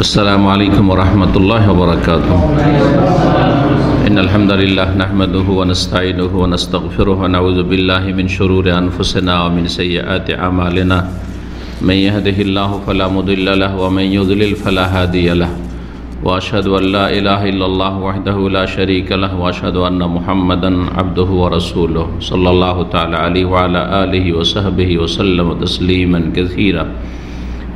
السلام عليكم ورحمة الله وبركاته إن الحمد لله نحمده ونستعينه ونستغفره ونعوذ بالله من شرور أنفسنا ومن سيئات أعمالنا من يهده الله فلا مضل له ومن يضلل فلا هادي له۔ وأشهد أن لا إله إلا الله وحده لا شريك له وأشهد أن محمدا عبده ورسوله صلى الله تعالى عليه وعلى آله وصحبه وسلم تسليما كثيرا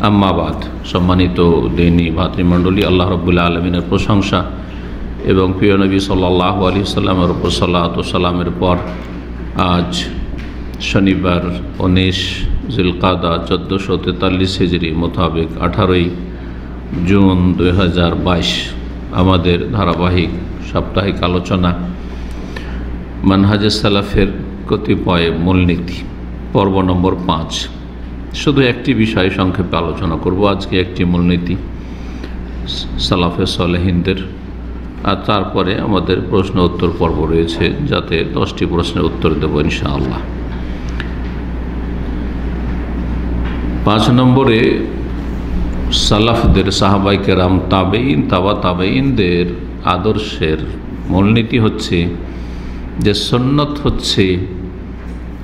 আম্মাবাদ সম্মানিত দিনী ভাতৃমণ্ডলী, আল্লাহ রবুল্লা আলমিনের প্রশংসা এবং প্রিয় নবী সাল্লাহ আলী সাল্লামের উপর সাল্লাত সাল্লামের পর আজ শনিবার উনিশ জিলকাদা চোদ্দোশো তেতাল্লিশ হিজড়ি মোতাবেক আঠারোই জুন দু হাজার বাইশ আমাদের ধারাবাহিক সাপ্তাহিক আলোচনা মানহাজে সালাফের কতিপয় মূলনীতি, পর্ব নম্বর পাঁচ। শুধু একটি বিষয় সংক্ষেপে আলোচনা করব, আজকে একটি মূলনীতি সালাফে সলেহিনদের। আর তারপরে আমাদের প্রশ্ন উত্তর পর্ব রয়েছে, যাতে দশটি প্রশ্নের উত্তর দেবো ইনশাআল্লাহ। পাঁচ নম্বরে, সালাফদের সাহাবাইকে রাম তাবেইন তাবা তাবেইনদের আদর্শের মূলনীতি হচ্ছে যে সন্ন্যত হচ্ছে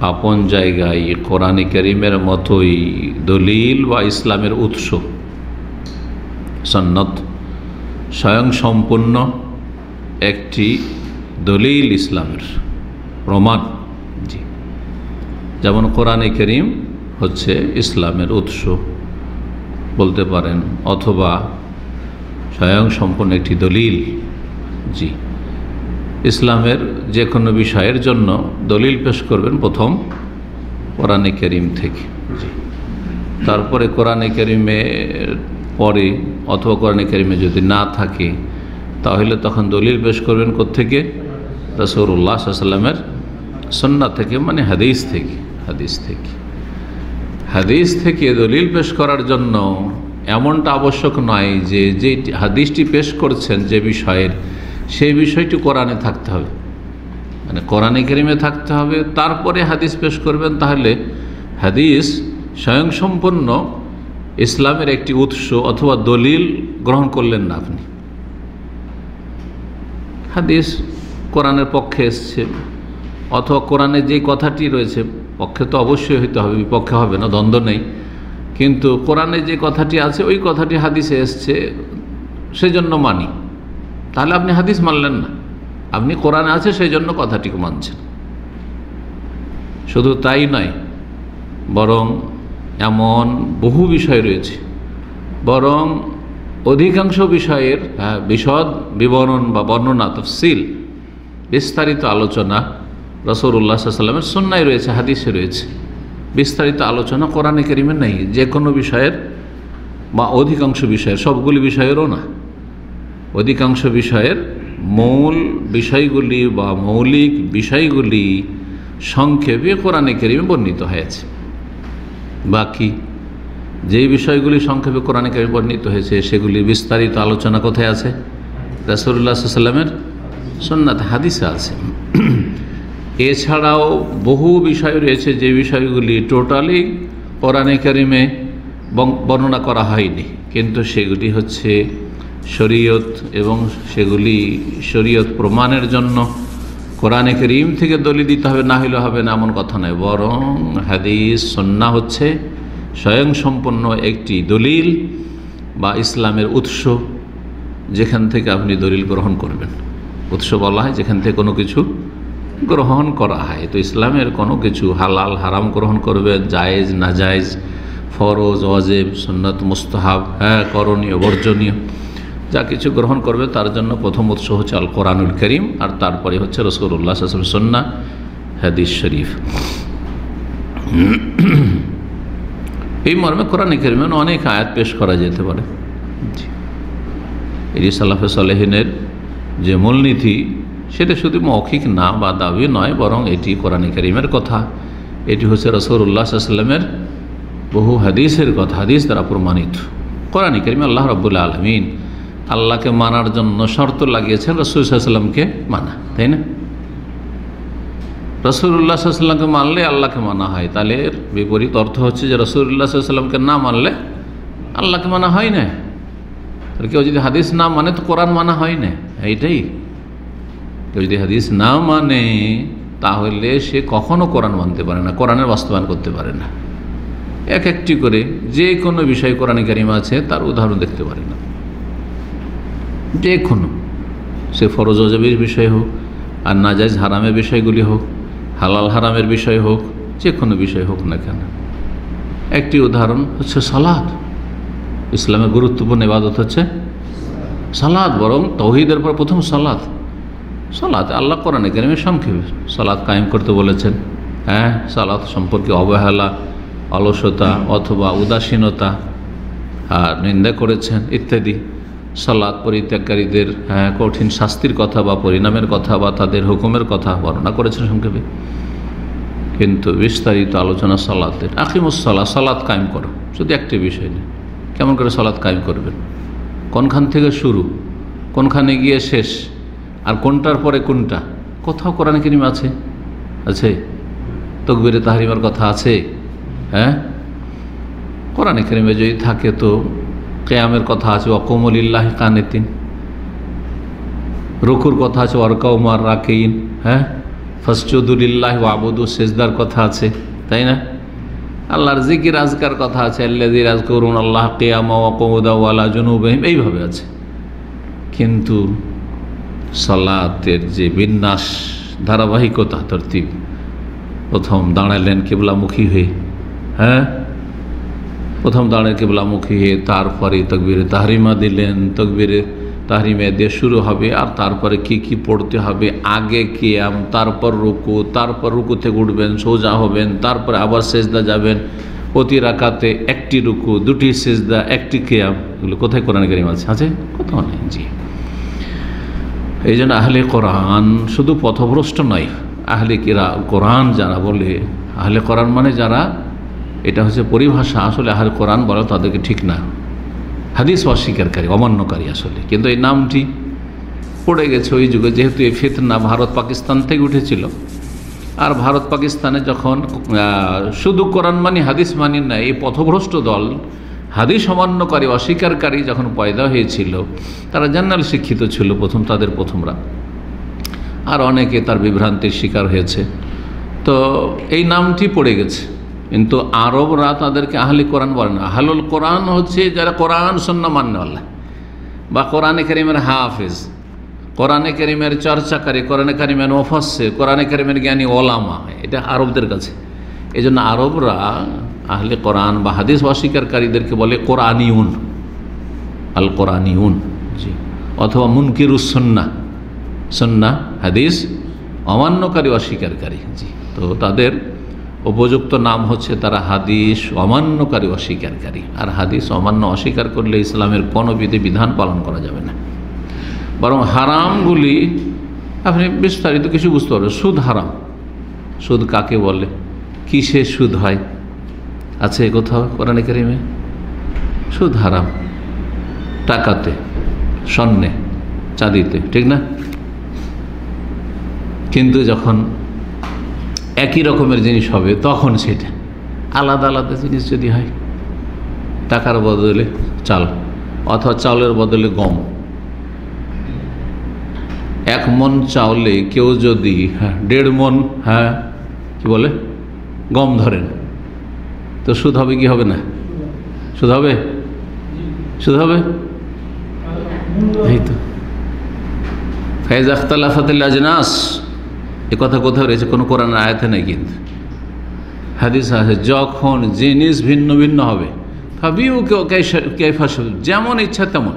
আপন জায়গায় কোরআনে করিমের মতোই দলিল বা ইসলামের উৎস। সন্নত স্বয়ং সম্পূর্ণ একটি দলিল ইসলামের প্রমাণ। জি। যেমন কোরআনে করিম হচ্ছে ইসলামের উৎস বলতে পারেন, অথবা স্বয়ং সম্পূর্ণ একটি দলিল। জি। ইসলামের যে কোনো বিষয়ের জন্য দলিল পেশ করবেন প্রথম কোরআনে করিম থেকে। তারপরে কোরআনে করিমের পরে অথবা কোরআনে করিমে যদি না থাকে তাহলে তখন দলিল পেশ করবেন কোথেকে রসৌরুল্লাহ সাল্লামের সন্না থেকে মানে হাদিস থেকে হাদিস থেকে। হাদিস থেকে দলিল পেশ করার জন্য এমনটা আবশ্যক নয় যে যে হাদিসটি পেশ করছেন যে বিষয়ের সেই বিষয়টি কোরআনে থাকতে হবে। মানে কোরআনে কেরিমে থাকতে হবে, তারপরে হাদিস পেশ করবেন, তাহলে হাদিস স্বয়ংসম্পন্ন ইসলামের একটি উৎস অথবা দলিল গ্রহণ করলেন না আপনি। হাদিস কোরআনের পক্ষে এসছে, অথবা কোরআনে যে কথাটি রয়েছে, পক্ষে তো অবশ্যই হইতে হবে, বিপক্ষে হবে না, দ্বন্দ্ব নেই। কিন্তু কোরআনে যে কথাটি আছে, ওই কথাটি হাদিসে এসছে, সেজন্য মানি। তাহলে আপনি হাদিস মানলেন না। আপনি কোরআনে আছে, সেই জন্য কথাটিকে মানছেন। শুধু তাই নয়, বরং এমন বহু বিষয় রয়েছে। বরং অধিকাংশ বিষয়ের হ্যাঁ বিশদ বিবরণ বা বর্ণনা, তফসিল, বিস্তারিত আলোচনা রসৌল্লা সাল্লামের সন্ন্যায় রয়েছে, হাদিসে রয়েছে। বিস্তারিত আলোচনা কোরআনে কেরিমের নেই, যে কোনো বিষয়ের বা অধিকাংশ বিষয়ের, সবগুলি বিষয়েরও না। অধিকাংশ বিষয়ের মূল বিষয়গুলি বা মৌলিক বিষয়গুলি সংক্ষেপে কোরআনে কেরিমে বর্ণিত হয়েছে। বাকি যেই বিষয়গুলি সংক্ষেপে কোরআনে কেরিমে বর্ণিত হয়েছে, সেগুলি বিস্তারিত আলোচনা কোথায় আছে? রাসুল্লাহ সাল্লামের সন্ন্যাত হাদিসে আছে। এছাড়াও বহু বিষয় রয়েছে যে বিষয়গুলি টোটালি কোরআনে কারিমে বর্ণনা করা হয়নি। কিন্তু সেগুলি হচ্ছে শরীয়ত এবং সেগুলি শরীয়ত প্রমাণের জন্য কোরআনে করিম থেকে দলি দিতে হবে, না হলে হবে না এমন কথা নয়। বরং হাদিস সন্না হচ্ছে স্বয়ংসম্পন্ন একটি দলিল বা ইসলামের উৎস যেখান থেকে আপনি দলিল গ্রহণ করবেন। উৎস বলা হয় যেখান থেকে কোনো কিছু গ্রহণ করা হয়। তো ইসলামের কোনো কিছু হালাল, হারাম গ্রহণ করবে জায়েজ না জায়েজ ফরজ অজেব সন্ন্যত মুস্তাহাব হ্যাঁ করণীয়, বর্জনীয়। যা কিছু গ্রহণ করবে তার জন্য প্রথম উৎস হচ্ছে আল কোরআনুল করিম আর তারপরে হচ্ছে রসগরুল্লাহ আসল সন্না হাদিস শরীফ। এই মর্মে কোরআন করিমে অনেক আয়াত পেশ করা যেতে পারে। এটি সালাফে সালেহিনের যে মূলনীতি সেটা শুধু মৌখিক না বা দাবি নয় বরং এটি কোরআন করিমের কথা। এটি হচ্ছে রসগরুল্লাহ সাল্লামের বহু হাদিসের কথা হাদিস দ্বারা প্রমাণিত। কোরআন করিম আল্লাহ রবুল্লা আলমিন আল্লাহকে মানার জন্য শর্ত লাগিয়েছেন, রসুল সাল্লামকে মানা, তাই না? রসুল্লাহ সাল্লামকে মানলে আল্লাহকে মানা হয়, তাহলে এর বিপরীত অর্থ হচ্ছে যে রসুল্লাহ সাল্লামকে না মানলে আল্লাহকে মানা হয় না। কেউ যদি হাদিস না মানে তো কোরআন মানা হয় না, এইটাই। কেউ যদি হাদিস না মানে তাহলে সে কখনো কোরআন মানতে পারে না, কোরআনের বাস্তবায়ন করতে পারে না। এক একটি করে যে কোনো বিষয় কোরআনে কারিম আছে, তার উদাহরণ দেখতে পারে না যে কোনো সে ফরজ অজবের বিষয় হোক, আর না নাজাইজ হারামের বিষয়গুলি হোক, হালাল হারামের বিষয় হোক, যে কোনো বিষয় হোক না কেন। একটি উদাহরণ হচ্ছে সালাদ। ইসলামের গুরুত্বপূর্ণ ইবাদত হচ্ছে সালাদ, বরং তৌহিদের পর প্রথম সালাদ। সালাদ আল্লাহ কোরআনে কেরিমে সংক্ষেপে সালাদ কায়েম করতে বলেছেন। হ্যাঁ সালাদ সম্পর্কে অবহেলা, অলসতা অথবা উদাসীনতা, আর নিন্দা করেছেন ইত্যাদি। সালাদ পরিত্যাগকারীদের হ্যাঁ কঠিন শাস্তির কথা বা পরিণামের কথা বা তাদের হুকুমের কথা বর্ণনা করেছেন সংক্ষেপে। কিন্তু বিস্তারিত আলোচনা সালাদের আকিমুসাল্লাহ সালাদ কায়েম করো। শুধু একটি বিষয় নেই কেমন করে সালাদ কায়েম করবেন? কোনখান থেকে শুরু? কোনখানে গিয়ে শেষ? আর কোনটার পরে কোনটা? কোথাও কোরআন কিনিম আছে? আছে? তকবিরে তাহারিমার কথা আছে? হ্যাঁ? কোরআনে কেরিমে যদি থাকে তো কেয়ামের কথা আছে অকমলিল্লাহ কানেতিন। রুকুর কথা আছে ওয়ারকাউমার রাকেইন হ্যাঁ? ফসচুদুলিল্লাহ আবুদু সেজদার কথা আছে, তাই না? আল্লাহর জিকির আজকার কথা আছে আল্লাহ রাজ করুন আল্লাহ কেয়ামা ওয়াকমুদাওয়ালা জনুবহিম, এইভাবে আছে। কিন্তু সালাতের যে বিন্যাস, ধারাবাহিকতা, তরতিব, প্রথম দাঁড়ালেন কেবলামুখী হয়ে হ্যাঁ? প্রথম দাঁড়ায় কেবলামুখী হয়ে তারপরে তকবিরে তাহরিমা দিলেন। তকবিরে তাহরিমে দিয়ে শুরু হবে, আর তারপরে কি কি পড়তে হবে? আগে কেয়াম, তারপর রুকু তারপর রুকু থেকে উঠবেন, সোজা হবেন, তারপরে আবার সেজদা যাবেন। প্রতি রাকাতে একটি রুকু, দুটি সেজদা, একটি কেয়াম। এগুলো কোথায় কোরআন করিম আছে? আছে? কোথাও নেই, জি। এই জন্য আহলে কোরআন শুধু পথভ্রষ্ট নয়, আহলে কিরা কোরআন যারা বলে, আহলে কোরআন মানে যারা এটা হচ্ছে পরিভাষা আসলে আহলে কোরআন বলা, তাদেরকে ঠিক না। হাদিস অস্বীকারী, অমান্যকারী আসলে। কিন্তু এই নামটি পড়ে গেছে ওই যুগে, যেহেতু এই ফেতনা ভারত পাকিস্তান থেকে উঠেছিল। আর ভারত পাকিস্তানে যখন শুধু কোরআন মানি, হাদিস মানি না এই পথভ্রষ্ট দল, হাদিস অমান্যকারী, অস্বীকারী যখন পয়দা হয়েছিল, তারা জান্নাল শিক্ষিত ছিল প্রথম, তাদের প্রথমরা আর অনেকে তার বিভ্রান্তির শিকার হয়েছে। তো এই নামটি পড়ে গেছে। কিন্তু আরবরা তাদেরকে আহলি কোরআন বলে না। আহলুল কোরআন হচ্ছে যারা কোরআন, সন্না মান্যওয়ালা বা কোরআনে করিমের হাফেজ, কোরআনে করিমের চর্চাকারী, কোরআনে করিমের ওফাসে কোরআনে করিমের জ্ঞানী ওলামা, এটা আরবদের কাছে। এই জন্য আরবরা আহলে কোরআন বা হাদিস অস্বীকারীদেরকে বলে কোরআনিউন। আল কোরআনিউন জি। অথবা মুনকিরুসন্না সন্না হাদিস অমান্যকারী অস্বীকারী জি। তো তাদের উপযুক্ত নাম হচ্ছে তারা হাদিস অমান্যকারী, অস্বীকারী। আর হাদিস অমান্য, অস্বীকার করলে ইসলামের কোনো বিধি, বিধান পালন করা যাবে না। বরং হারামগুলি আপনি বিস্তারিত কিছু বুঝতে পারবেন। সুদ হারাম। সুদ কাকে বলে? কিসে সুদ হয়? আছে কোথাও কোরআনে কারিমে? সুদ হারাম। টাকাতে, স্বর্ণে, চাঁদিতে, ঠিক না? কিন্তু যখন একই রকমের জিনিস হবে, তখন সেটা। আলাদা আলাদা জিনিস যদি হয়, টাকার বদলে চাল, অথবা চাউলের বদলে গম। এক মন চাউলে কেউ যদি হ্যাঁ দেড় মন হ্যাঁ কি বলে, গম ধরেন, তো সুদ হবে কি হবে না? সুদ হবে? সুদ হবে? এই তো। ফেজ আখতালাফাতিল আজনাস। এ কথা কোথাও রয়েছে, কোনো কোরআন আয়াতে নেই কিন্তু। হাদিস আছে, যখন জিনিস ভিন্ন ভিন্ন হবে ভাবিও কেউ কেফাস যেমন ইচ্ছা তেমন,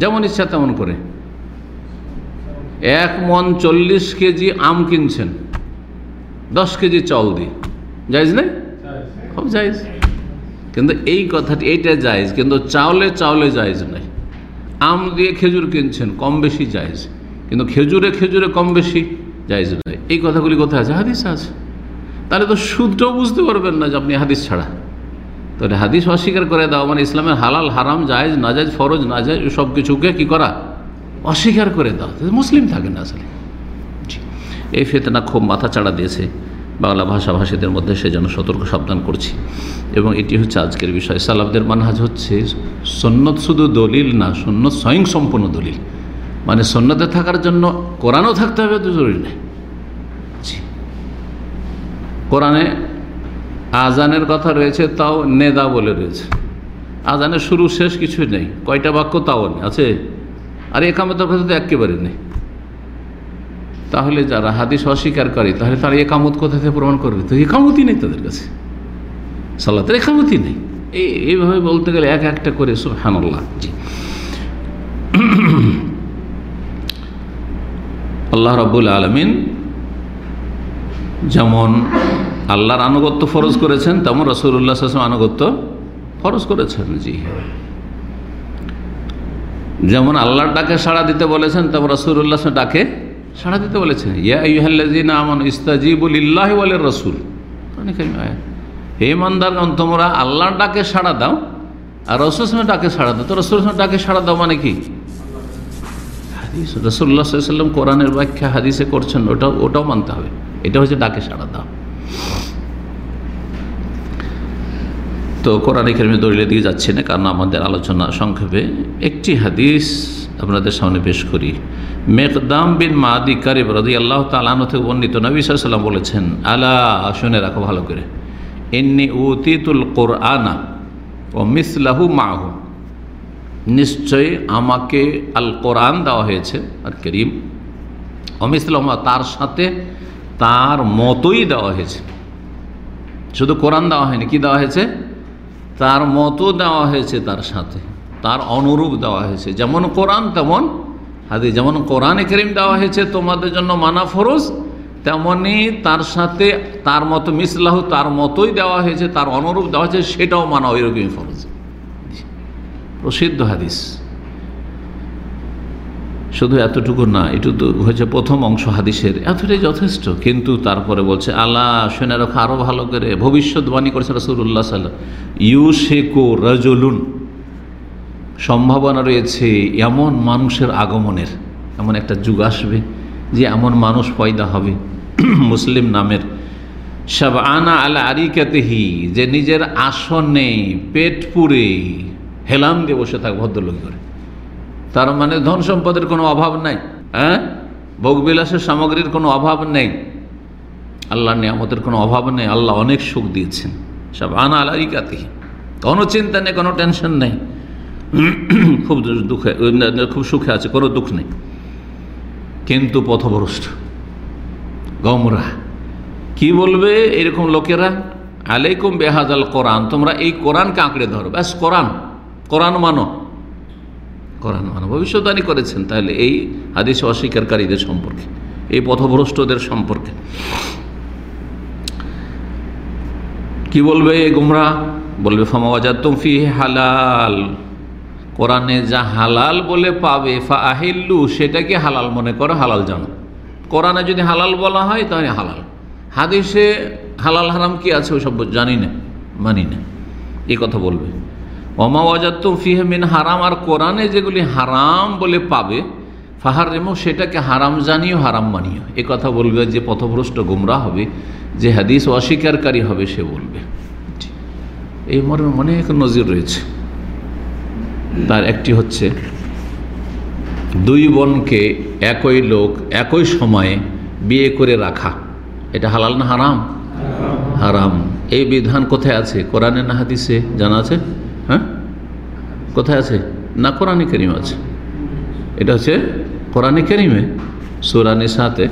যেমন ইচ্ছা তেমন করে। এক মন চল্লিশ কেজি আম কিনছেন, দশ কেজি চাউল দিয়ে যাইজ নেই? খুব যাইজ কিন্তু এই কথাটি, এইটা যাইজ কিন্তু চাউলে চাউলে যাইজ নাই। আম দিয়ে খেজুর কিনছেন, কম বেশি যাইজ কিন্তু খেজুরে খেজুরে কম বেশি যাইজ নয়। এই কথাগুলি কোথায় আছে? হাদিস আছে। তাহলে তো শুদ্ধও বুঝতে পারবেন না যে আপনি হাদিস ছাড়া। তাহলে হাদিস অস্বীকার করে দাও মানে ইসলামের হালাল, হারাম, জায়েজ নাজাজ ফরজ নাজাজ সব কিছুকে কী করা? অস্বীকার করে দাও। মুসলিম থাকে না আসলে। এই ফেতনা খুব মাথা চাড়া দিয়েছে বাংলা ভাষাভাষীদের মধ্যে সেজন্য সতর্ক সাবধান করছি। এবং এটি হচ্ছে আজকের বিষয়। সালাফদের মানহাজ হচ্ছে সন্ন্যত শুধু দলিল না সন্ন্যত স্বয়ং সম্পূর্ণ দলিল। মানে সন্ন্যতে থাকার জন্য কোরআনও থাকতে হবে তো জরুরি নেই। কোরআনে আজানের কথা রয়েছে, তাও নেদা বলে রয়েছে। আজানের শুরু শেষ কিছুই নেই, কয়টা বাক্য তাও নেই, আছে? আর একামতের কথা তো একেবারে নেই। তাহলে যারা হাদিস অস্বীকার করে তাহলে তারা একামত কোথা থেকে প্রমাণ করবে? তো একামতই নেই তাদের কাছে। সাল্লাতের একামতই নেই। এই এইভাবে বলতে গেলে এক একটা করে সুহানুল্লাহ জি। আল্লাহ রব্বুল আলমিন যেমন আল্লাহর আনুগত্য ফরজ করেছেন, তেমন রসুল্লাহ আসলাম আনুগত্য ফরজ করেছেন, জি। যেমন আল্লাহর ডাকে সাড়া দিতে বলেছেন, তেমন রসুল্লাহ ডাকে সাড়া দিতে বলেছেন। ইয়া ইহাল্লাজিন আমন ইল্লাহ রসুল হে মন্দারগণ তোমরা আল্লাহর ডাকে সাড়া দাও, আর রসুল ডাকে সাড়া দাও। তো রসুল ডাকে সাড়া দাও মানে কি? হাদিস। রসুল্লাহ সাল্লাম কোরআনের ব্যাখ্যা হাদিসে করছেন, ওটাও ওটাও মানতে হবে। এটা হচ্ছে ডাকে সাড়া দাও। তো কোরআন এখানে দলিলে দিয়ে যাচ্ছে না, কারণ আমাদের আলোচনা সংক্ষেপে। একটি হাদিস আপনাদের সামনে পেশ করি। মেকদাম বিন মাদি কারিব রাজি আল্লাহ তালানো থেকে বর্ণিত নবী সাল্লাম বলেছেন, আলা, শুনে রাখো ভালো করে। এমনি উতিতুল কোরআনা ও মিসলাহু মাহু নিশ্চয়ই আমাকে আল কোরআন দেওয়া হয়েছে, আর করিম। অমিসলামা তার সাথে তার মতোই দেওয়া হয়েছে। শুধু কোরআন দেওয়া হয়নি, কি দেওয়া হয়েছে? তার মতো দেওয়া হয়েছে তার সাথে। তার অনুরূপ দেওয়া হয়েছে। যেমন কোরআন, তেমন হাদি যেমন কোরআনে করিম দেওয়া হয়েছে, তোমাদের জন্য মানা ফরজ, তেমনি তার সাথে তার মতো মিসলাহ, তার মতোই দেওয়া হয়েছে, তার অনুরূপ দেওয়া হয়েছে, সেটাও মানা ওইরকমই ফরজ। প্রসিদ্ধ হাদিস। শুধু এতটুকু না, এটু তো হয়েছে প্রথম অংশ হাদিসের। এতটাই যথেষ্ট। কিন্তু তারপরে বলছে, আল্লাহ শুনে রাখো আরও ভালো করে ভবিষ্যৎবাণী করেছে রসুল্লাহ সাল্লাহ ইউ শেকো রাজলুন। সম্ভাবনা রয়েছে এমন মানুষের আগমনের। এমন একটা যুগ আসবে যে এমন মানুষ পয়দা হবে। মুসলিম নামের। সব আনা আলা আরিকাতেহি, যে নিজের আসনে পেট পুরে হেলাম দিয়ে বসে থাক ভদ্রলোক করে তার মানে ধন সম্পদের কোনো অভাব নাই হ্যাঁ? ভোগবিলাসের সামগ্রীর কোনো অভাব নেই। আল্লাহ নিয়ামতের কোনো অভাব নেই, আল্লাহ অনেক সুখ দিয়েছেন। সব আনা আলারিকাতে কোনো চিন্তা নেই, কোনো টেনশন নেই। খুব দুঃখে, খুব সুখে আছে, কোনো দুঃখ নেই। কিন্তু পথভ্রষ্ট, গমরা। কি বলবে এরকম লোকেরা? আলাইকুম বেহাজাল কোরআন, তোমরা এই কোরআনকে আঁকড়ে ধরো। ব্যাস, কোরআন। কোরআন মানো। কোরআন মানো। ভবিষ্যৎবাণী করেছেন তাহলে এই হাদিস অস্বীকারীদের সম্পর্কে, এই পথভ্রষ্টদের সম্পর্কে। কি বলবে গুমরা? বলবে ফমাওয়াজা তুমফি হালাল। কোরআনে যা হালাল বলে পাবে ফা আহিল্লু সেটাকে হালাল মনে করো? হালাল জানো। কোরআনে যদি হালাল বলা হয়, তাহলে হালাল। হাদিসে হালাল হারাম কি আছে ওসব জানি না, মানি না। এই কথা বলবে। অমাওয়াজাত ফিহমিন হারাম, আর কোরআনে যেগুলি হারাম বলে পাবে ফাহার রেমো সেটাকে হারাম জানিও, হারাম মানিও। এ কথা বলবে যে পথভ্রষ্ট গুমরা হবে, যে হাদিস অস্বীকারী হবে, সে বলবে। এই মর্মে অনেক নজির রয়েছে। তার একটি হচ্ছে, দুই বোনকে একই লোক একই সময়ে বিয়ে করে রাখা। এটা হালাল না হারাম? হারাম। এই বিধান কোথায় আছে? কোরআনে না হাদিসে জানা আছে? হ্যাঁ? কোথায় আছে? না, কোরআনে করিম আছে। এটা হচ্ছে কোরআনে করিমে সুরানি সাথে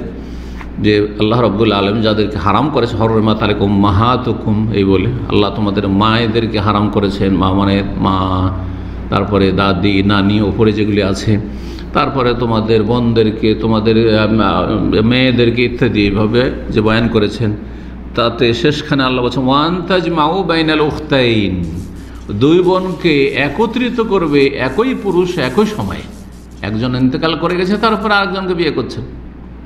যে আল্লাহ রব্বুল আলম যাদেরকে হারাম করেছে হরমা তালেক মাহাতুকুম, এই বলে। আল্লাহ তোমাদের মায়েদেরকে হারাম করেছেন, মা মানে মা, তারপরে দাদি, নানি, ওপরে যেগুলি আছে। তারপরে তোমাদের বোনদেরকে, তোমাদের মেয়েদেরকে ইত্যাদি এইভাবে যে বয়ান করেছেন, তাতে শেষখানে আল্লাহ বলছেন ওয়ান্তাজ মাউ বাইনাল উখতাইন। দুই বোনকে একত্রিত করবে একই পুরুষ একই সময়ে। একজন ইন্তেকাল করে গেছে, তারপরে আরেকজনকে বিয়ে করছেন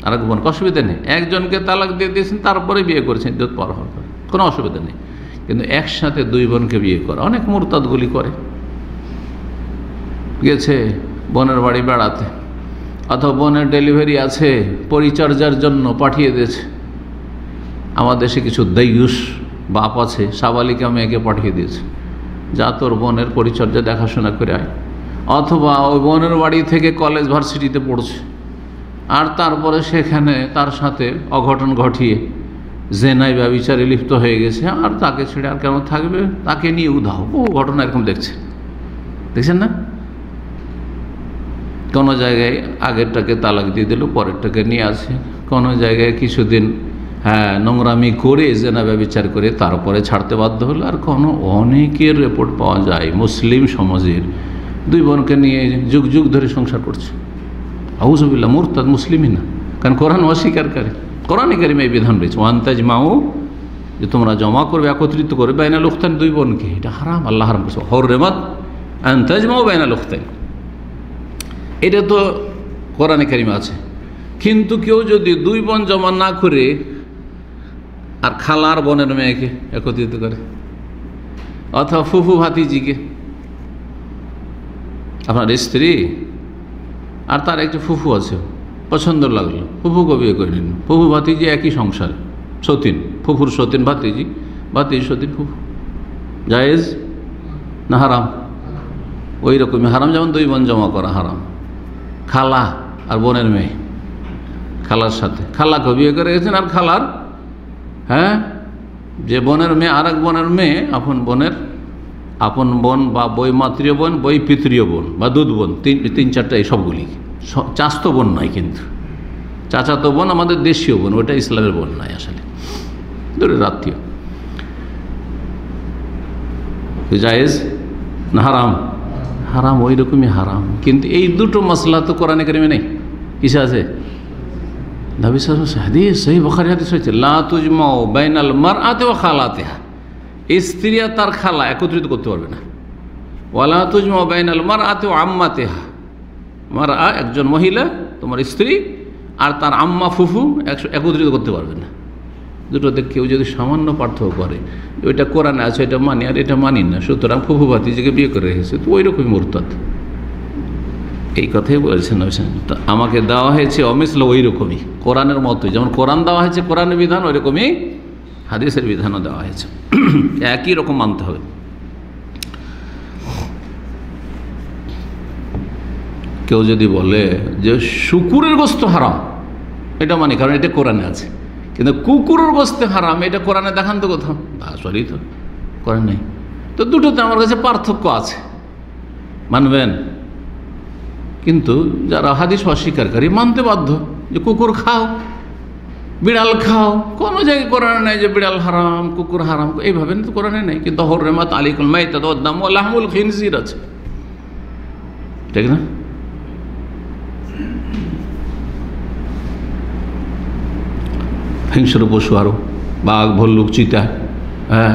আরেক বোনকে অসুবিধা নেই। একজনকে তালাক দিয়ে দিয়েছেন, তারপরে বিয়ে করেছেন পর হওয়ার পর। কোনো অসুবিধা নেই। কিন্তু একসাথে দুই বোনকে বিয়ে করা, অনেক মোরতাদগুলি করে। গেছে বোনের বাড়ি বেড়াতে, অথবা বোনের ডেলিভারি আছে, পরিচর্যার জন্য পাঠিয়ে দিয়েছে। আমাদের দেশে কিছু দৈয়ুস বাপ আছে, সাবালিকা মেয়েকে পাঠিয়ে দিয়েছে। যা তোর বোনের পরিচর্যা দেখাশোনা করে আয়। অথবা ওই বোনের বাড়ি থেকে কলেজ ভার্সিটিতে পড়ছে। আর তারপরে সেখানে তার সাথে অঘটন ঘটিয়ে জেনাই ব্যবচারে লিপ্ত হয়ে গেছে। আর তাকে ছেড়ে আর কেমন থাকবে? তাকে নিয়ে উধাও। ও ঘটনা এরকম দেখছে। দেখছেন না? কোনো জায়গায় আগেরটাকে তালাক দিয়ে দিল, পরেরটাকে নিয়ে আসে। কোনো জায়গায় কিছুদিন হ্যাঁ নোংরামি করে জেনা ব্যবচার করে তারপরে ছাড়তে বাধ্য হলো। আর কোনো অনেকের রেপোর্ট পাওয়া যায়, মুসলিম সমাজের। দুই বোনকে নিয়ে যুগ যুগ ধরে সংসার করছে। আউজবিল্লা মুরতাদ মুসলিমই না। কারণ কোরআন অস্বীকার। করে কোরআনই কারিমে এই বিধান রয়েছে ওয়ান্তাজ মাও যে তোমরা জমা করবে, একত্রিত করবে, বাইনা লুখতান দুই বোনকে। এটা হারাম, আল্লাহ হারাম করছে। হর রেমাত আন্তাজ মাও বাইনা লুখতান এটা তো কোরআনে কারিমে আছে। কিন্তু কেউ যদি দুই বোন জমা না করে আর খালার বোনের মেয়েকে একত্রিত করে। অথবা ফুফু ভাতিজিকে। আপনার স্ত্রী আর তার একটি ফুফু আছে, পছন্দ লাগল। ফুফুকে বিয়ে করে ফুফু ভাতিজি একই সংসার, সতীন। ফুফুর সতীন ভাতিজি ভাতিজি সতীন ফুফু। জায়েজ না হারাম? ওই রকমই। হারাম যেমন দুই বোন জমা করা হারাম। খালা আর বোনের মেয়ে, খালার সাথে। খালাকে বিয়ে করে গেছেন আর খালার হ্যাঁ? যে বোনের মেয়ে আর বোনের মেয়ে, আপন বোনের, আপন বোন বা বই মাতৃয় বোন, বই পিতৃয় বোন বা দুধ বোন, তিন তিন চারটা এই সবগুলি। চাস্ত বোন নয় কিন্তু। চাচাতো বোন আমাদের দেশীয় বোন, ওটা ইসলামের বোন নয় আসলে। দূরের আত্মীয় জায়েজ? না হারাম? হারাম ওই রকমই হারাম। কিন্তু এই দুটো মশলা তো কোরআনে কারিমে নেই। কিসে আছে? নবী হাদিস সেই বখারি হাদিস হয়েছে লা তুজমাও বাইনাল মার আতে ও খালাতেহা স্ত্রী আর তার খালা একত্রিত করতে পারবে না। ওয়ালা তুজমাও বাইনাল মার আতে ও আম্মাতেহা। মার আ একজন মহিলা, তোমার স্ত্রী, আর তার আম্মা, ফুফু একত্রিত করতে পারবে না। দুটোতে কেউ যদি সামান্য পার্থক্য করে ওইটা কোরআনে আছে, এটা মানি, আর এটা মানি না, সুতরাং ফুফু ভাতিজিকে বিয়ে করে রেখেছে। তো ওই রকমই মোরতাদ। এই কথাই বলছেন আমাকে দেওয়া হয়েছে অমিসল ওই রকমই কোরআনের মতোই। যেমন কোরআন দেওয়া হয়েছে কোরআনের বিধান ওই রকমই হাদিসের বিধানও দেওয়া হয়েছে। একই রকম মানতে হবে। কেউ যদি বলে যে শুকুরের গোস্ত হারাম, এটা মানে কারণ এটা কোরআনে আছে। কিন্তু কুকুরের গোস্তে হারাম, এটা কোরআনে দেখান তো কোথাও। সরি তো করেন নাই। তো দুটোতে আমার কাছে পার্থক্য আছে। মানবেন? কিন্তু যারা হাদিস অস্বীকারী মানতে বাধ্য যে কুকুর খাও, বিড়াল খাও, কোনো জায়গায় কোরআনে নেই যে বিড়াল হারাম, কুকুর হারাম, এইভাবে তো কোরআনে নেই। কিন্তু হরেমাত আলিকুল মাই তাদাম আল্লাহমুল খিনজির আছে। ঠিক না? হিংস্র পশু আরও বাঘ, ভল্লুক, চিতা হ্যাঁ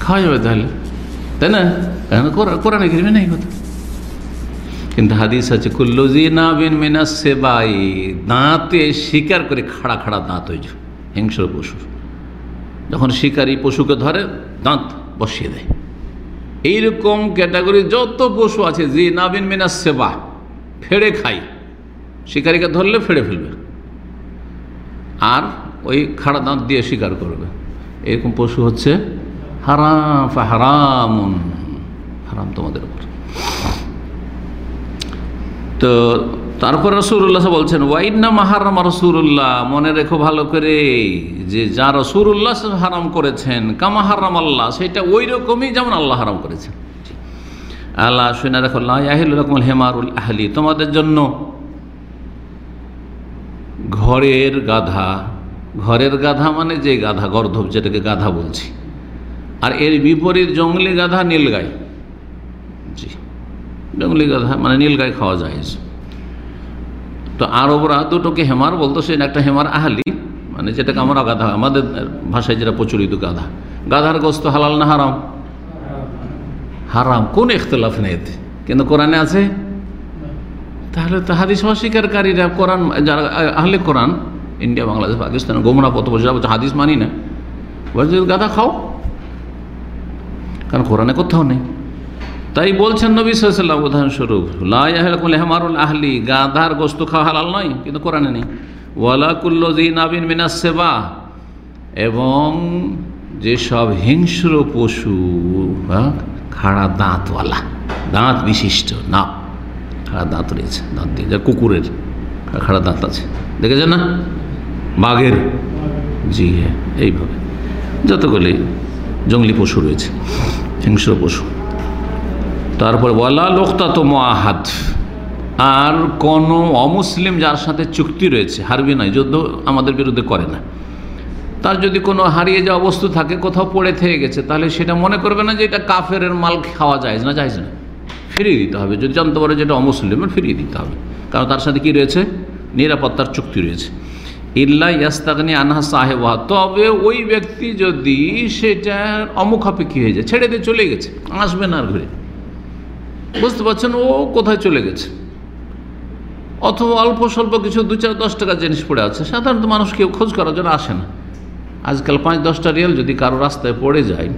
খাওয়া যাবে তাহলে। তাই না? কোরআনে গিরবে নেই কথা। কিন্তু হাদিস আছে কুল্লুজি না বিন মিনাস সেবাই, দাঁতে শিকার করে খাড়া খাড়া দাঁত হয়ে হিংস্র পশুর যখন শিকারী পশুকে ধরে, দাঁত বসিয়ে দেয়। এইরকম ক্যাটাগরি যত পশু আছে জি নাবিন মিনাস সেবা, ফেড়ে খাই শিকারীকে ধরলে ফেড়ে ফেলবে। আর ওই খাড়া দাঁত দিয়ে শিকার করবে। এরকম পশু হচ্ছে হারাম হারাম হারাম তোমাদের উপর। তো তারপর রসুল্লাহ বলছেন ওয়াইন্না মাহারাম রসুল্লাহ মনে রেখো ভালো করে যে যা রসুল্লাহ হারাম করেছেন, কামা হারাম আল্লাহ সেটা ওই রকমই যেমন আল্লাহ হারাম করেছেন। আল্লাহ শুনে রেখো রকম হেমারুল আহলি তোমাদের জন্য ঘরের গাধা ঘরের গাধা মানে যে গাধা, গর্ধব যেটাকে গাধা বলছি। আর এর বিপরীত জঙ্গলি গাধা নীলগাই জি। জঙ্গলি গাধা মানে নীলগাই খাওয়া যায় তো আর আরবরা দুটোকে হেমার বলতো, সে একটা হেমার আহালি মানে যেটাকে আমরা গাধা, আমাদের ভাষায় যেটা প্রচলিত গাধা। গাধার গোস্ত হালাল না হারাম? হারাম, কোন ইখতলাফ নেই এতে? কিন্তু কোরআনে আছে? তাহলে তো হাদিস অস্বীকারীরা কোরআন, যারা আহলে কোরআন, ইন্ডিয়া, বাংলাদেশ, পাকিস্তান, গোমরা পথ বসে বলছে হাদিস মানি না। বলছে গাধা খাও? কারণ কোরআনে কোথাও নেই। তাই বলছেন নবী সাল্লাম উদাহরণস্বরূপ লাহমুল হেমারুল আহলি গাধার গোস্ত খাওয়া হালাল নয় কিন্তু কোরআনে নেই। ওয়ালা কুল্লি নাবিন মিনাস সেবা এবং যেসব হিংস্র পশু হ্যাঁ, খাড়া দাঁতওয়ালা দাঁত বিশিষ্ট না খাড়া দাঁত রয়েছে দাঁত দিয়ে যা কুকুরের খাড়া দাঁত আছে। দেখেছেন না? বাঘের। জি হ্যাঁ এইভাবে। যতগুলি জঙ্গলি পশু রয়েছে হিংস্র পশু তারপর বলা লোকতা তো মহাহাত আর কোনো অমুসলিম যার সাথে চুক্তি রয়েছে, হারবি নয়, যুদ্ধ আমাদের বিরুদ্ধে করে না। তার যদি কোনো হারিয়ে যাওয়া বস্তু থাকে, কোথাও পড়ে থেকে গেছে, তাহলে সেটা মনে করবে না যে এটা কাফের মাল খাওয়া যায় না যায় না। ফিরিয়ে দিতে হবে। যদি জানতে পারে যেটা অমুসলিমের, ফিরিয়ে দিতে হবে। কারণ তার সাথে কি রয়েছে? নিরাপত্তার চুক্তি রয়েছে। ইল্লা ইয়াস্তাগনি আনহা সাহেব তবে ওই ব্যক্তি যদি সেটা অমুখাপেক্ষী হয়ে যায়, ছেড়ে দিয়ে চলে গেছে, আসবে না আর ঘুরে। বুঝতে পারছেন, ও কোথায় চলে গেছে? অথবা অল্প স্বল্প কিছু দু চার দশ টাকার জিনিস পড়ে আছে, সাধারণত মানুষ কেউ খোঁজ করার জন্য আসে না। আজকাল পাঁচ দশটা রিয়েল যদি কারও রাস্তায় পড়ে যায়,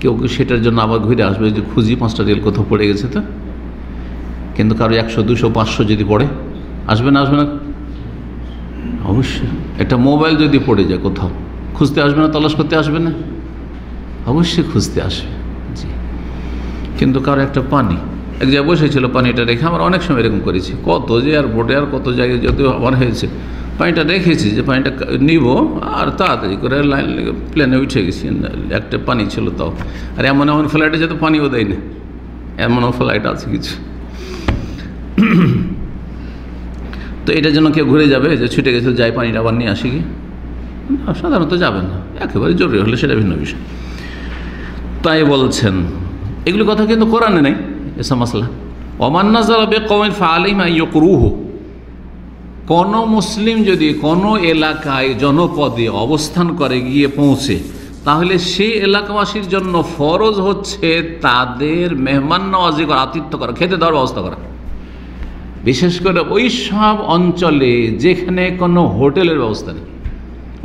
কেউ কেউ সেটার জন্য আবার ঘুরে আসবে? যে খুঁজি পাঁচটা রিয়েল কোথাও পড়ে গেছে তো? কিন্তু কারও একশো, দুশো, পাঁচশো যদি পড়ে, আসবে না আসবে না? অবশ্যই। একটা মোবাইল যদি পড়ে যায় কোথাও, খুঁজতে আসবে না, তলাশ করতে আসবে না? অবশ্যই খুঁজতে আসবে। কিন্তু কারও একটা পানি। এক জায়গায় বসেছিল পানিটা রেখে, আমরা অনেক সময় এরকম করেছি। কত যে এয়ারপোর্টে আর কত জায়গায় যদিও আমার হয়েছে। পানিটা রেখেছি যে পানিটা নিব, আর তাড়াতাড়ি করে লাইন প্লেনে উঠে গেছি। একটা পানি ছিল তাও। আর এমন এমন ফ্লাইটে যেতে পানিও দেয় না। এমনও ফ্লাইট আছে কিছু। তো এটা যেন কেউ ঘুরে যাবে যে ছুটে গেছে, যাই পানিটা আবার নিয়ে আসি কি? সাধারণত যাবে না। একেবারে জরুরি হলে সেটা ভিন্ন বিষয়। তাই বলছেন এগুলি কথা কিন্তু কোরআনে নেই, এসব মশলা। অমান্নাজারবে কমেন ফালিমা ইয়করুহ। কোন মুসলিম যদি কোনো এলাকায় জনপদে অবস্থান করে, গিয়ে পৌঁছে, তাহলে সেই এলাকাবাসীর জন্য ফরজ হচ্ছে তাদের মেহমান নওয়াজি করা, আতিথ্য করা, খেতে দেওয়ার ব্যবস্থা করা। বিশেষ করে ওই সব অঞ্চলে যেখানে কোনো হোটেলের ব্যবস্থা নেই,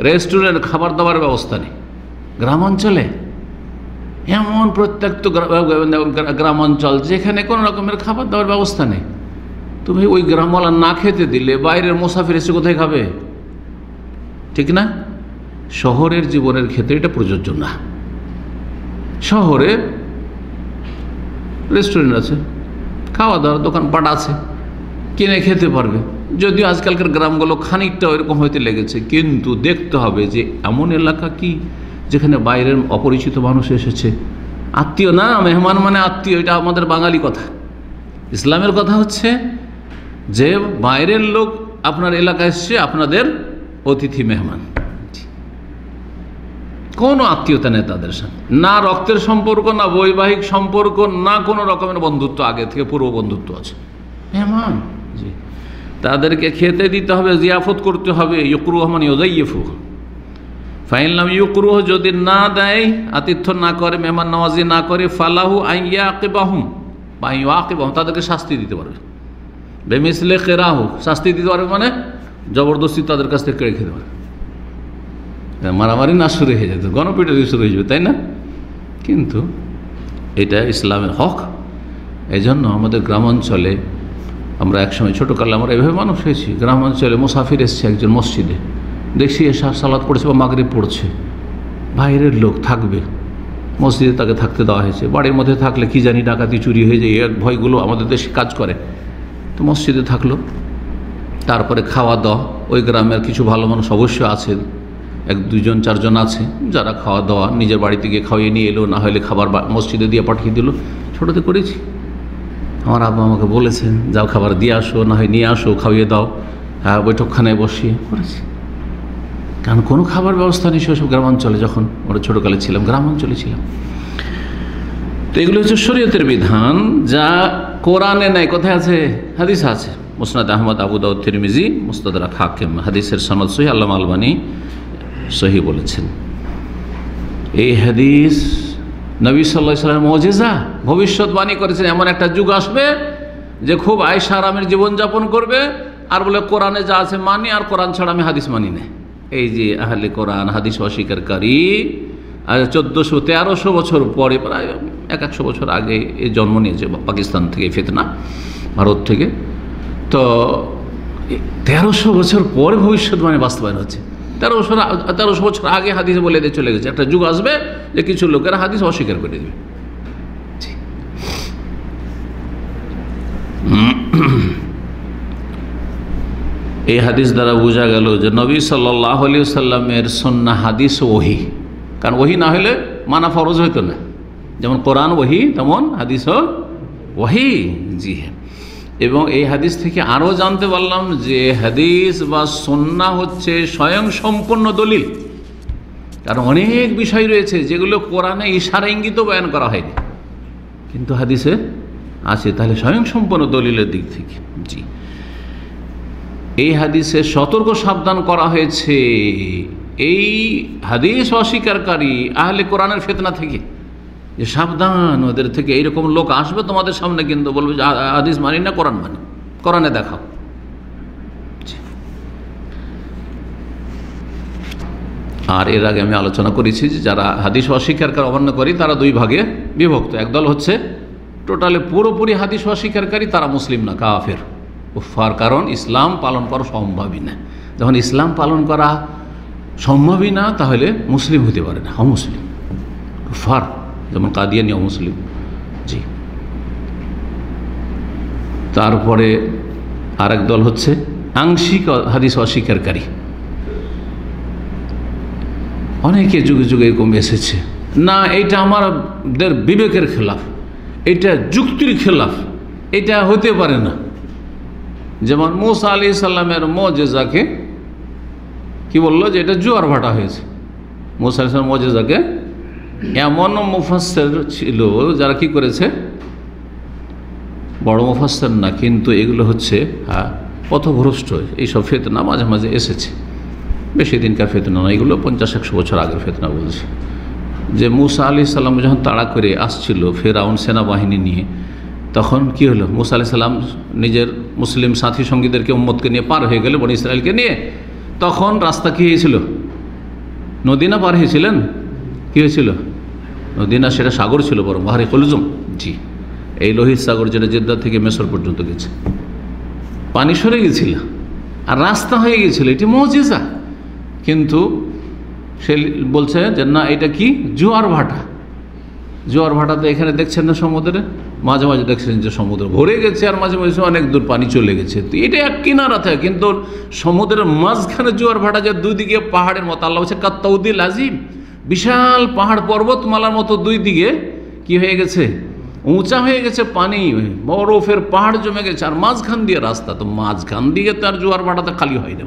রেস্টুরেন্ট, খাবার দাবার ব্যবস্থা নেই, গ্রাম অঞ্চলে এমন প্রত্যেক গ্রাম অঞ্চল যেখানে কোনো রকমের খাবার দাবার ব্যবস্থা নেই। তুমি ওই গ্রামওয়ালা না খেতে দিলে বাইরের মুসাফির এসে কোথায় খাবে? ঠিক না? শহরের জীবনের ক্ষেত্রে এটা প্রযোজ্য না। শহরে রেস্টুরেন্ট আছে খাওয়া দাওয়ার দোকানপাট আছে, কিনে খেতে পারবে। যদিও আজকালকার গ্রামগুলো খানিকটা ওইরকম হইতে লেগেছে, কিন্তু দেখতে হবে যে এমন এলাকা কি? যেখানে বাইরের অপরিচিত মানুষ এসেছে। আত্মীয় না, মেহমান মানে আত্মীয়, এটা আমাদের বাঙালি কথা। ইসলামের কথা হচ্ছে যে বাইরের লোক আপনার এলাকায় এসছে, আপনাদের অতিথি মেহমান। কোনো আত্মীয়তা নেই তাদের সাথে। না রক্তের সম্পর্ক, না বৈবাহিক সম্পর্ক, না কোনো রকমের বন্ধুত্ব, আগে থেকে পূর্ব বন্ধুত্ব আছে। মেহমান, জি। তাদেরকে খেতে দিতে হবে, জিয়াফত করতে হবে। ইয়কুর রহমান ইয়োদাইফু ফাইনলাম ইউকরুহ, যদি না দেয়, আতিথ্য না করে, মেহমান নওয়াজি না করে, ফালাহু আইয়া আকেবাহুম বা আকেবাহুম তাদেরকে শাস্তি দিতে পারবে। বেমিসলে কেরাহু, শাস্তি দিতে পারবে মানে জবরদস্তি তাদের কাছ থেকে কেড়ে খেতে পারবে। মারামারি না শুরু হয়ে যেত গণপিটারি শুরু হয়ে যাবে, তাই না? কিন্তু এটা ইসলামের হক এই জন্য আমাদের গ্রামাঞ্চলে আমরা একসময় ছোটোকালে আমরা এভাবে মানুষ হয়েছি, গ্রামাঞ্চলে মুসাফির এসছে একজন মসজিদে। দেখছি এসা সালাদ পড়ছে বা মাগরিব পড়ছে। বাইরের লোক থাকবে। মসজিদে তাকে থাকতে দেওয়া হয়েছে। বাড়ির মধ্যে থাকলে কি জানি ডাকাতি চুরি হয়ে যায় এক ভয়গুলো আমাদের দেশে কাজ করে। তো মসজিদে থাকল। তারপরে খাওয়া দাওয়া। ওই গ্রামের কিছু ভালো মানুষ অবশ্যই আছে এক দুজন, চারজন আছে। যারা খাওয়া দাওয়া নিজের বাড়িতে গিয়ে খাওয়িয়ে নিয়ে এলো, না হলে খাবার মসজিদে দিয়ে পাঠিয়ে দিল। ছোটোতে করেছি। আমার আব্বা আমাকে বলেছেন, যাও খাবার দিয়ে আসো, না হয় নিয়ে আসো, খাইয়ে দাও। হ্যাঁ বৈঠকখানায় বসিয়ে করেছি। কারণ কোনো খাবার ব্যবস্থা নেই সেসব গ্রামাঞ্চলে যখন আমরা ছোটোকালে ছিলাম, গ্রামাঞ্চলে ছিলাম। তো এগুলো হচ্ছে শরীয়তের বিধান, যা কোরআনে নাই। কোথায় আছে? হাদিস আছে। মুসনাদ আহমদ, আবু দাউদ, তিরমিজি মুস্তাদরা হাকিম। হাদিসের সনদ সহি আল্লাহ আলবানী সহি বলেছেন। এই হাদিস নবী সাল্লাহ সাল্লাম মজেজা। ভবিষ্যৎবাণী করেছেন। এমন একটা যুগ আসবে যে খুব আয়সা আরামের জীবনযাপন করবে। আর বলে, কোরআনে যা আছে মানি, আর কোরআন ছাড়া আমি হাদিস মানি না। এই যে আহলে কোরআন, হাদিস অস্বীকারী চোদ্দোশো তেরোশো বছর পরে, প্রায় এক একশো বছর আগে এ জন্ম নিয়েছে পাকিস্তান থেকে ফেতনা, ভারত থেকে। তো তেরোশো বছর পরে ভবিষ্যৎবাণী বাস্তবায়ন হচ্ছে। তেরোশো তেরোশো বছর আগে হাদিস বলে দিয়ে চলে গেছে। একটা যুগ আসবে যে কিছু লোকেরা হাদিস অস্বীকার করে দেবে। এই হাদিস দ্বারা বোঝা গেল যে নবী সাল্লাহ আলী সাল্লামের সন্না হাদিস ওহি। কারণ ওহি না হলে মানা ফরজ হইতো না। যেমন কোরআন ওহি, তেমন হাদিস ওহি। জি হ্যাঁ। এবং এই হাদিস থেকে আরও জানতে পারলাম যে হাদিস বা সন্না হচ্ছে স্বয়ং সম্পূর্ণ দলিল। কারণ অনেক বিষয় রয়েছে যেগুলো কোরআনে ইশারা ইঙ্গিত বয়ান করা হয়নি। কিন্তু হাদিসে আছে, তাহলে স্বয়ং সম্পূর্ণ দলিলের দিক থেকে। জি। এই হাদিসে সতর্ক সাবধান করা হয়েছে। এই হাদিস অস্বীকারী আহলে কোরআনের ফেতনা থেকে। যে সাবধান, ওদের থেকে এইরকম লোক আসবে তোমাদের সামনে কিন্তু বলবে যে হাদিস মানি না, কোরআন মানি। কোরআনে দেখাও। আর এর আগে আমি আলোচনা করেছি যে, যারা হাদিস অস্বীকারকে অমান্য করি, তারা দুই ভাগে বিভক্ত। একদল হচ্ছে টোটালে পুরোপুরি হাদিস অস্বীকারী, তারা মুসলিম না, কাফের। উফার কারণ ইসলাম পালন করা সম্ভবই না। যখন ইসলাম পালন করা সম্ভবই না, তাহলে মুসলিম হতে পারে না, অমুসলিম। উফার যেমন কাদিয়ানি অমুসলিম। জি। তারপরে আরেক দল হচ্ছে আংশিক হাদিস অস্বীকারী। অনেকে যুগে যুগে এরকম এসেছে। না, এইটা আমাদের বিবেকের খেলাফ এটা যুক্তির খেলাফ, এটা হতে পারে না। যেমন মোসা আলি সাল্লামের মজেজাকে কি বলল যে এটা জোয়ার ভাটা হয়েছে। মোসা আলি সাল্লাম মজেজাকে এমন মুফাসের ছিল যারা কি করেছে? বড় মুফাসের না, কিন্তু এগুলো হচ্ছে হ্যাঁ পথভ্রষ্ট, এইসব ফেতনা মাঝে মাঝে এসেছে। বেশি দিনকার ফেতনা না এগুলো পঞ্চাশ, একশো বছর আগের ফেতনা বলছে। যে মুসা আলি সাল্লাম যখন তাড়া করে আসছিল ফেরাউন সেনাবাহিনী নিয়ে, তখন কি হলো? মুসা আলি সাল্লাম নিজের মুসলিম সাথী সঙ্গীদেরকে উম্মতকে নিয়ে পার হয়ে গেলে বনি ইসরায়েলকে নিয়ে। তখন রাস্তা কী হয়েছিল? নদীনা পার হয়েছিলেন? কী হয়েছিল? নদীনা সেটা সাগর ছিল বরং বাহারি কলুজম। জি। এই লোহিত সাগর যেটা জেদ্দা থেকে মেসর পর্যন্ত গেছে। পানি সরে গেছিল আর রাস্তা হয়ে গেছিল এটি মজিজা। কিন্তু সে বলছে যে না এটা কি জোয়ার ভাটা? জোয়ার ভাটাতে এখানে দেখছেন না সমুদ্রে? মাঝে মাঝে দেখছেন যে সমুদ্র ভরে গেছে আর মাঝে মাঝে অনেক দূর পানি চলে গেছে। তো এটা এক কিনারা থাকে, কিন্তু সমুদ্রের মাঝখানে জোয়ার ভাটা যে দুই দিকে পাহাড়ের মতো। আল্লাহ হচ্ছে কাত্তাউদ্দিল আজিম বিশাল পাহাড় পর্বতমালার মতো দুই দিকে কি হয়ে গেছে? উঁচা হয়ে গেছে পানি, বরফের পাহাড় জমে গেছে। আর মাঝখান দিয়ে রাস্তা, তো মাঝখান দিয়ে তার জোয়ার ভাটাতে খালি হয় না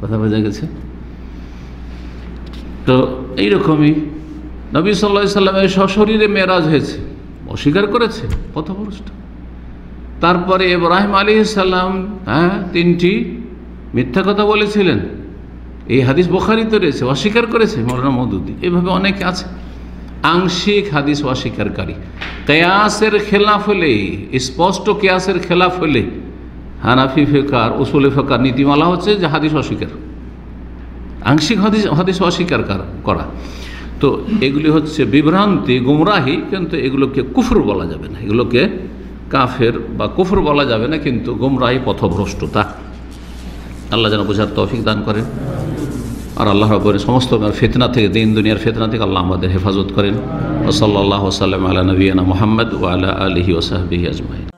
কথা বোঝা গেছে? তো এইরকমই নবী সাল্লা সাল্লামের সশরীরে মেরাজ হয়েছে। অস্বীকার করেছে পথভ্রষ্ট। তারপরে এব্রাহিম আলী সাল্লাম হ্যাঁ তিনটি মিথ্যা কথা বলেছিলেন। এই হাদিস বোখারিতে রয়েছে, অস্বীকার করেছে মৌলানা মদুদ্দি এভাবে অনেকে আছে। আংশিক হাদিস অস্বীকারী। কেয়াসের খেলাফ হলে, স্পষ্ট কেয়াসের খেলাফ হলে হানাফি ফেকার, উসুলে ফেকার নীতিমালা হচ্ছে যে হাদিস অস্বীকার। আংশিক হাদিস হাদিস অস্বীকার করা। তো এগুলি হচ্ছে বিভ্রান্তি, গুমরাহি, কিন্তু এগুলোকে কুফর বলা যাবে না। এগুলোকে কাফের বা কুফর বলা যাবে না, কিন্তু গুমরাহি পথভ্রষ্টতা। আল্লাহ যেন বোঝার তৌফিক দান করেন। আর আল্লাহ রবের সমস্ত ফেতনা থেকে, দিন দুনিয়ার ফেতনা থেকে আল্লাহ আমাদের হেফাজত করেন। ও সাল্লাহ সাল্লাম আলা নবীনা মোহাম্মদ ও আলা আলহি ওসাহবিহি আজমাই